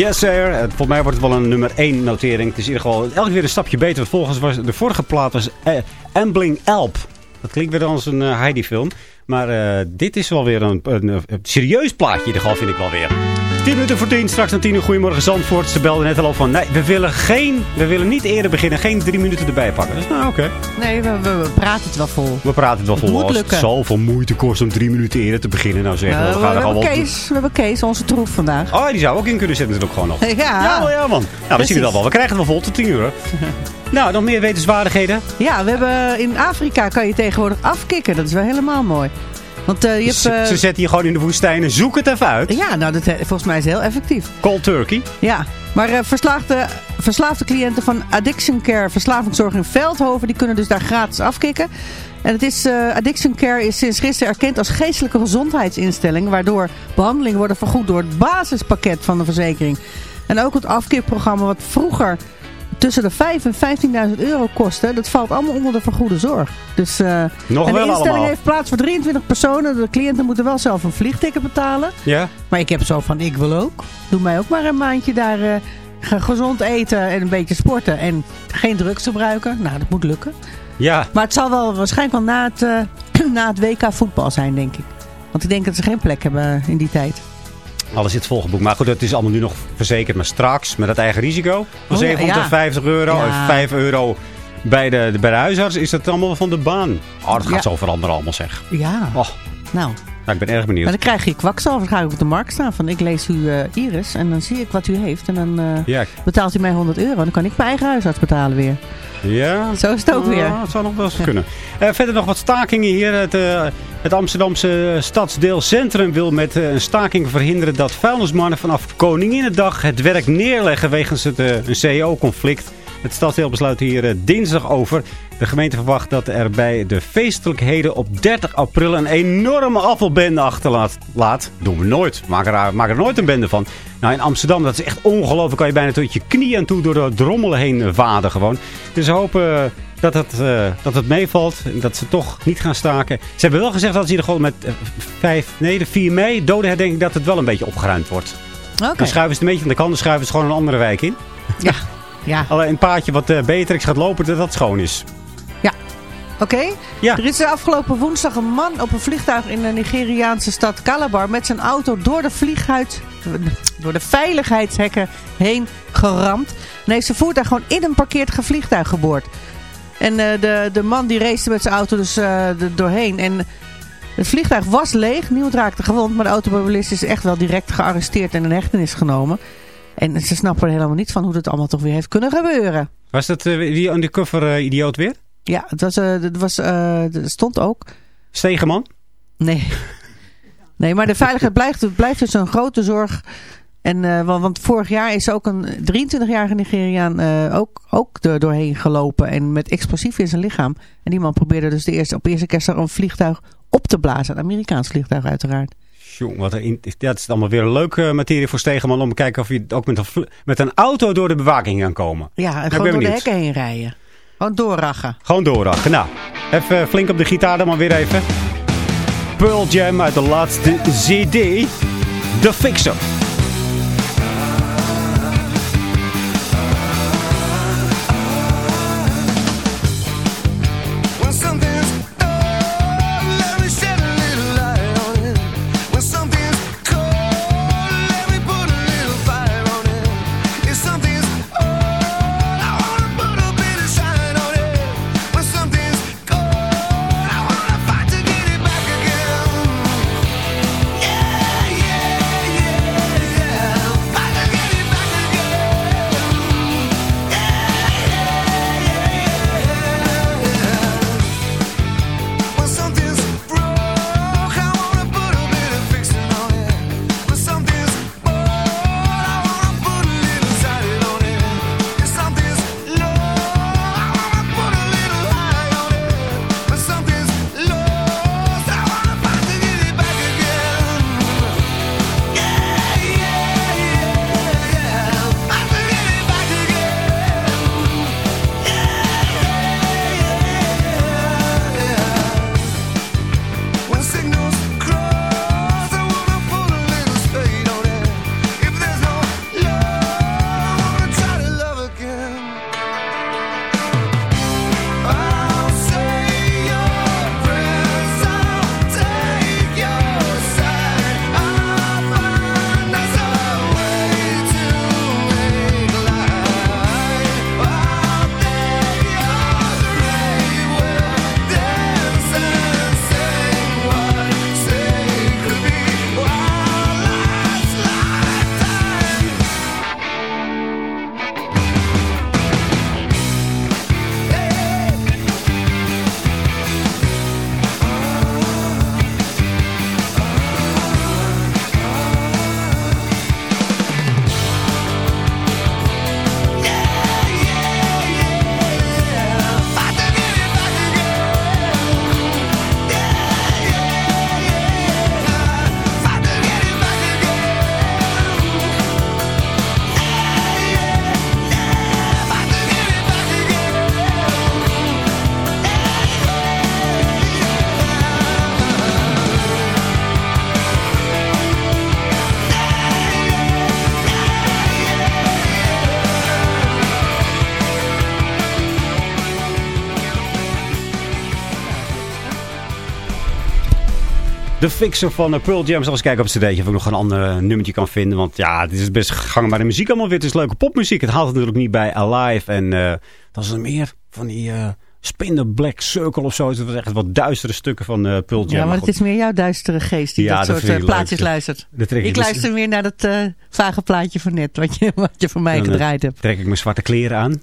Yes, sir. Eh, Volgens mij wordt het wel een nummer 1 notering. Het is in ieder geval elke keer een stapje beter. Volgens was de vorige plaat was eh, Ambling Alp. Dat klinkt weer als een eh, Heidi-film. Maar eh, dit is wel weer een, een, een serieus plaatje. In ieder geval vind ik wel weer. 10 minuten voor 10, straks naar 10 uur. Goedemorgen Zandvoort. Ze belden net al op van, nee, we willen, geen, we willen niet eerder beginnen. Geen drie minuten erbij pakken. Dus nou, oké. Nee, we, we, we praten het wel vol. We praten het wel Het vol. Als het lukken. zoveel moeite kost om drie minuten eerder te beginnen. Nou zeggen we, Nou, we we, gaan er hebben. Kees, we hebben Kees, onze troef vandaag. Oh, die zou ook in kunnen zetten natuurlijk gewoon nog. (laughs) Ja. Ja, wel, ja man. Nou, we zien het al wel. We krijgen het wel vol tot 10 uur. (laughs) nou, nog meer wetenswaardigheden. Ja, we hebben, in Afrika kan je tegenwoordig afkicken. Dat is wel helemaal mooi. Want eh, je hebt... Ze, eh, ze zetten je gewoon in de woestijn en zoek het even uit. ja, nou, dat, volgens mij is het heel effectief. Cold turkey. Ja, maar eh, verslaafde, verslaafde cliënten van Addiction Care, verslavingszorg in Veldhoven, die kunnen dus daar gratis afkicken. En het is, Addiction Care is sinds gisteren erkend als geestelijke gezondheidsinstelling, waardoor behandelingen worden vergoed door het basispakket van de verzekering. En ook het afkikprogramma wat vroeger tussen de 5 en 15.000 euro kostte, dat valt allemaal onder de vergoede zorg. Dus, eh, Nog en de instelling allemaal. heeft plaats voor 23 personen. De cliënten moeten wel zelf een vliegticket betalen. Ja. Maar ik heb zo van, ik wil ook. Doe mij ook maar een maandje daar eh, gezond eten en een beetje sporten. En geen drugs gebruiken. Nou, dat moet lukken. Ja. Maar het zal wel waarschijnlijk wel na het, eh, (clears throat) na het WK voetbal zijn, denk ik. Want ik denk dat ze geen plek hebben in die tijd. Alles zit volgeboekt. Maar goed, het is allemaal nu nog verzekerd. Maar straks, met het eigen risico, van Oh, ja, 750 euro Ja. en 5 euro bij de, bij de huisarts, is dat allemaal van de baan. Oh, dat gaat Ja. zo veranderen allemaal, zeg. Ja, Oh, nou. Nou, ik ben erg benieuwd. Maar dan krijg je kwakzalver. Dan ga ik op de markt staan van ik lees uw eh, iris en dan zie ik wat u heeft. En dan eh, Ja. betaalt u mij 100 euro. Dan kan ik mijn eigen huisarts betalen weer. Ja. Zo is het ook weer. Ja, het zou nog wel eens kunnen. Eh, verder nog wat stakingen hier. Het, het Amsterdamse stadsdeel Centrum wil met een staking verhinderen dat vuilnismannen vanaf Koninginnedag het werk neerleggen wegens het, een CEO-conflict. Het stadsdeel besluit hier dinsdag over. De gemeente verwacht dat er bij de feestelijkheden op 30 april een enorme afvalbende achterlaat. Laat. Doen we nooit. Maak er, maak er nooit een bende van. Nou, in Amsterdam, dat is echt ongelooflijk. Kan je bijna tot je knieën aan toe door de drommelen heen eh, waden gewoon. Dus we hopen eh, dat het, eh, dat het meevalt. Dat ze toch niet gaan staken. Ze hebben wel gezegd dat ze hier gewoon met eh, 5, nee, de 4 mei, doden denk ik dat het wel een beetje opgeruimd wordt. Oké. Dan schuiven ze het een beetje aan de kant. Dan schuiven ze gewoon een andere wijk in. Ja. ja. (laughs) Alleen een paadje wat beter ik gaat lopen, dat dat schoon is. Oké? Ja. Er is er afgelopen woensdag een man op een vliegtuig in de Nigeriaanse stad Calabar met zijn auto door de vlieghuid, door de veiligheidshekken heen geramd. En heeft zijn voertuig gewoon in een parkeerd vliegtuig geboord. En eh, de, de man die race met zijn auto dus eh, er doorheen. En het vliegtuig was leeg, niemand raakte gewond, maar de automobilist is echt wel direct gearresteerd en in hechtenis genomen. En ze snappen er helemaal niet van hoe dat allemaal toch weer heeft kunnen gebeuren. Was dat eh, die undercover idioot weer? Ja, het was, eh, het was, eh, stond ook Stegeman? Nee. Nee, maar de veiligheid blijft, blijft dus een grote zorg. En, eh, want, want vorig jaar is ook een 23-jarige Nigeriaan ook, ook er doorheen gelopen. En met explosieven in zijn lichaam. En die man probeerde dus de eerste, op eerste kerstdag een vliegtuig op te blazen. Een Amerikaans vliegtuig uiteraard. Jong, wat een, het is allemaal weer een leuke materie voor Stegeman om te kijken of je ook met een, met een auto door de bewaking kan komen. Ja, en Nou, gewoon door de hekken heen rijden. Gewoon doorrachen. Gewoon doorrachen. Nou, even flink op de gitaar dan maar weer even. Pearl Jam uit de laatste CD. The Fixer. De fixer van uh, Pearl Jam. Zal eens kijken op het cd'tje of ik nog een ander uh, nummertje kan vinden. Want ja, het is best gangbare muziek allemaal weer. Het is leuke popmuziek. Het haalt het natuurlijk niet bij Alive. En uh, dat is er meer van die... Spin the Black Circle of zo. Het was echt wat duistere stukken van uh, Pearl Jam. Ja, maar het is meer jouw duistere geest die Ja, dat dat soort uh, plaatjes leuk. luistert. Ik Ik luister meer naar dat eh, vage plaatje van net, wat je, (laughs) wat je voor mij Dan, gedraaid hebt. trek ik mijn zwarte kleren aan.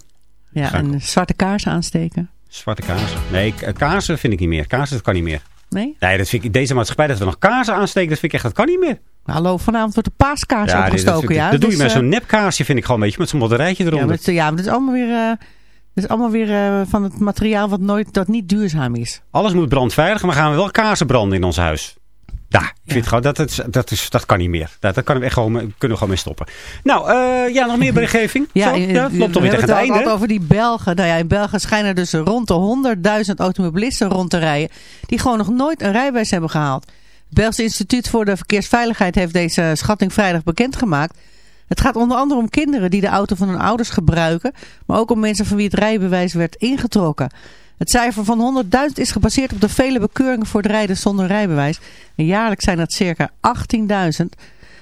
Ja, en zwarte kaarsen aansteken. Zwarte kaarsen. Nee, kaarsen vind ik niet meer. Kaarsen, dat kan niet meer. Nee? Nee, dat vind ik, deze maatschappij dat we nog kaarsen aansteken, dat vind ik echt, dat kan niet meer. Hallo, vanavond wordt de paaskaars dit- opgestoken, dat, ja. dat doe je Dus, met eh, zo'n nepkaarsje, vind ik gewoon een beetje, met zo'n modderijtje Ja, eronder. maar, het- ja, maar het is allemaal weer, eh, het is allemaal weer eh, van het materiaal wat nooit, dat niet duurzaam is. Alles moet brandveilig, maar gaan we wel kaarsen branden in ons huis. Ja, ik vind gewoon, dat, het, dat, is, dat kan niet meer. Dat, dat kan we echt gewoon, kunnen we gewoon mee stoppen. Nou, eh, ja, nog meer (laughs) berichtgeving? Ja, Zo? eh, ja, het loopt we alweer hebben tegen het al- einde. over die Belgen. Nou ja, in België schijnen dus rond de 100.000 automobilisten rond te rijden. Die gewoon nog nooit een rijbewijs hebben gehaald. Het Belgische Instituut voor de Verkeersveiligheid heeft deze schatting vrijdag bekendgemaakt. Het gaat onder andere om kinderen die de auto van hun ouders gebruiken. Maar ook om mensen van wie het rijbewijs werd ingetrokken. Het cijfer van 100.000 is gebaseerd op de vele bekeuringen voor het rijden zonder rijbewijs. En jaarlijks zijn dat circa 18.000.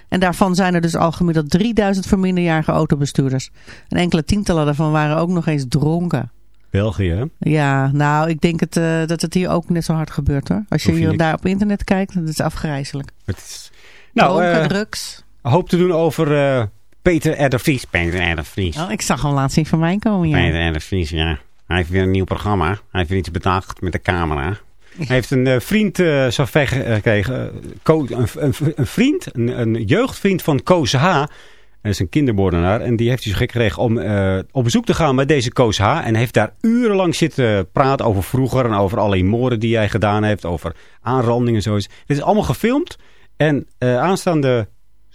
En daarvan zijn er dus al gemiddeld 3000 voor minderjarige autobestuurders. En enkele tientallen daarvan waren ook nog eens dronken. België, hè? Ja, nou, ik denk het, eh, dat het hier ook net zo hard gebeurt hoor. Als je hier niks. daar op internet kijkt, dat is afgrijzelijk. Het is, nou, Dronken, eh, drugs. hoop te doen over eh, Peter R. Peter R. Oh, ik zag hem laatst zien van mij komen, ja. Peter R. ja. Hij heeft weer een nieuw programma. Hij heeft weer iets bedacht met de camera. Hij heeft een eh, vriend uh, gekregen. een, een, vriend, een, een jeugdvriend van Koos H. Dat is een kindermoordenaar. En die heeft hij zo gek gekregen om op bezoek te gaan met deze Koos H. En heeft daar urenlang zitten praten over vroeger. En over alle moorden die hij gedaan heeft. Over aanrandingen en zoiets. Dit is allemaal gefilmd. En aanstaande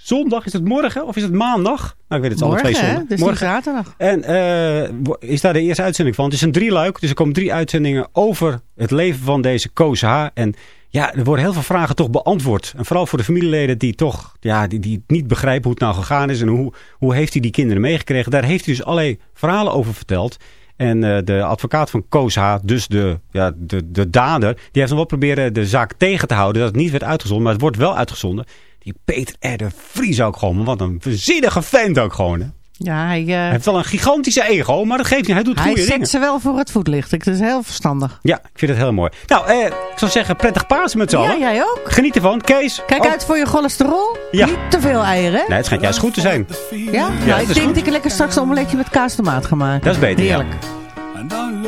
zondag, is het morgen of is het maandag? Nou, ik weet het alle Morgen, twee hè? zondag. Dus niet zaterdag. En eh, is daar de eerste uitzending van. Het is een drieluik, dus er komen drie uitzendingen over het leven van deze Koos H. En ja, er worden heel veel vragen toch beantwoord. En vooral voor de familieleden die toch ja, die, die niet begrijpen hoe het nou gegaan is. En hoe, hoe heeft hij die kinderen meegekregen. Daar heeft hij dus allerlei verhalen over verteld. En eh, de advocaat van Koos H., dus de, ja, de, de dader, die heeft nog wel proberen de zaak tegen te houden. Dat het niet werd uitgezonden, maar het wordt wel uitgezonden. Die Peter R. de Vries ook gewoon. Wat een verzinnige vent ook gewoon. Hè? Ja, hij, eh, Hij heeft wel een gigantische ego, maar dat geeft niet. Hij doet hij goede zet dingen. ze wel voor het voetlicht. Ik- Dat is heel verstandig. Ja, ik vind het heel mooi. Nou, eh, ik zou zeggen, prettig Pasen met z'n Ja, jij ook. Geniet ervan. Kees. Kijk ook. uit voor je cholesterol. Ja. Niet te veel eieren. hè? Nee, het schijnt juist goed te zijn. Ja? Ja, nou, ik denk goed. dat ik lekker straks een omeletje met kaas tomaat ga maken. Dat is beter, ja. Heerlijk.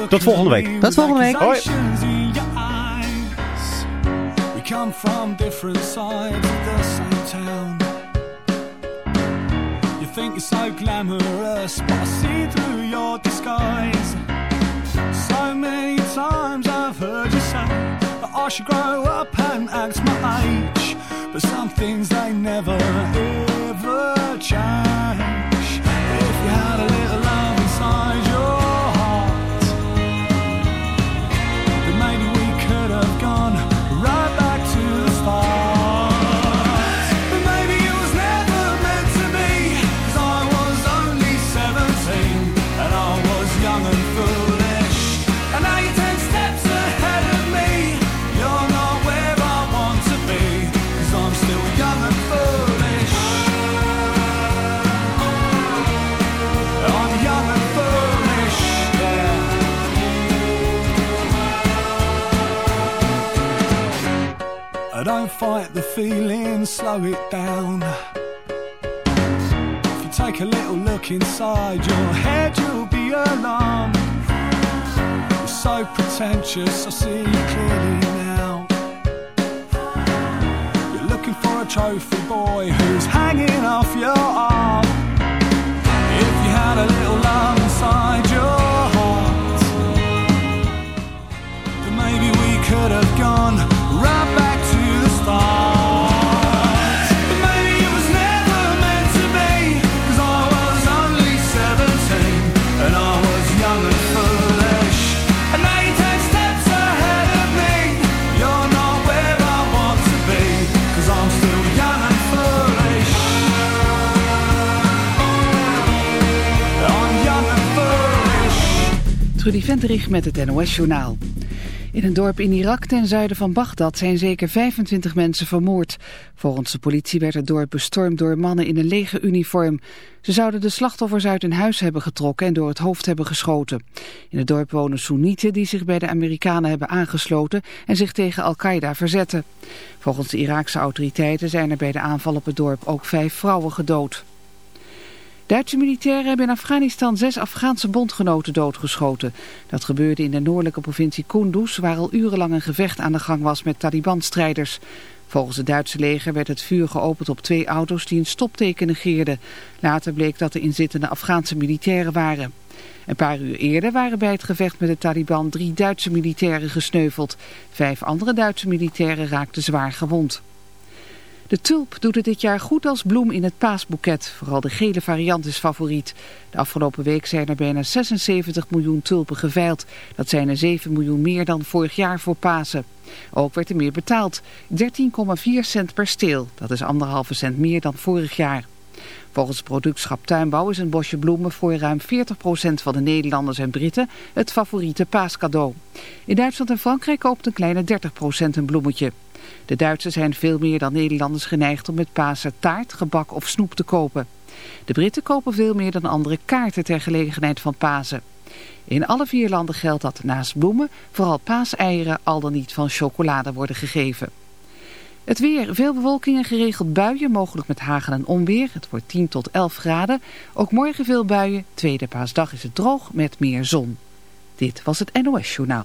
Tot volgende week. Tot volgende week. Hoi. Come from different sides of the same town. You think you're so glamorous, but I see through your disguise. So many times I've heard you say that I should grow up and act my age. But some things they never ever change. Fight the feeling, slow it down. If you take a little look inside your head, you'll be alarmed. You're so pretentious, I see you clearly now. You're looking for a trophy boy who's hanging off your arm. If you had a little love inside your heart, then maybe we could have gone Trudy Venterich met het NOS Journaal. In een dorp in Irak ten zuiden van Bagdad zijn zeker 25 mensen vermoord. Volgens de politie werd het dorp bestormd door mannen in een lege uniform. Ze zouden de slachtoffers uit hun huis hebben getrokken en door het hoofd hebben geschoten. In het dorp wonen Soenieten die zich bij de Amerikanen hebben aangesloten en zich tegen Al-Qaeda verzetten. Volgens de Iraakse autoriteiten zijn er bij de aanval op het dorp ook vijf vrouwen gedood. Duitse militairen hebben in Afghanistan zes Afghaanse bondgenoten doodgeschoten. Dat gebeurde in de noordelijke provincie Kunduz, waar al urenlang een gevecht aan de gang was met Taliban-strijders. Volgens het Duitse leger werd het vuur geopend op twee auto's die een stopteken negeerden. Later bleek dat de inzittende Afghaanse militairen waren. Een paar uur eerder waren bij het gevecht met de Taliban drie Duitse militairen gesneuveld. Vijf andere Duitse militairen raakten zwaar gewond. De tulp doet het dit jaar goed als bloem in het paasboeket. Vooral de gele variant is favoriet. De afgelopen week zijn er bijna 76 miljoen tulpen geveild. Dat zijn er 7 miljoen meer dan vorig jaar voor Pasen. Ook werd er meer betaald. 13,4 cent per steel. Dat is anderhalve cent meer dan vorig jaar. Volgens productschap Tuinbouw is een bosje bloemen voor ruim 40% van de Nederlanders en Britten het favoriete paascadeau. In Duitsland en Frankrijk koopt een kleine 30% een bloemetje. De Duitsers zijn veel meer dan Nederlanders geneigd om met Pasen taart, gebak of snoep te kopen. De Britten kopen veel meer dan andere kaarten ter gelegenheid van Pasen. In alle vier landen geldt dat naast bloemen vooral paaseieren al dan niet van chocolade worden gegeven. Het weer, veel bewolking en geregeld buien, mogelijk met hagel en onweer. Het wordt 10 tot 11 graden. Ook morgen veel buien. Tweede paasdag is het droog met meer zon. Dit was het NOS Journaal.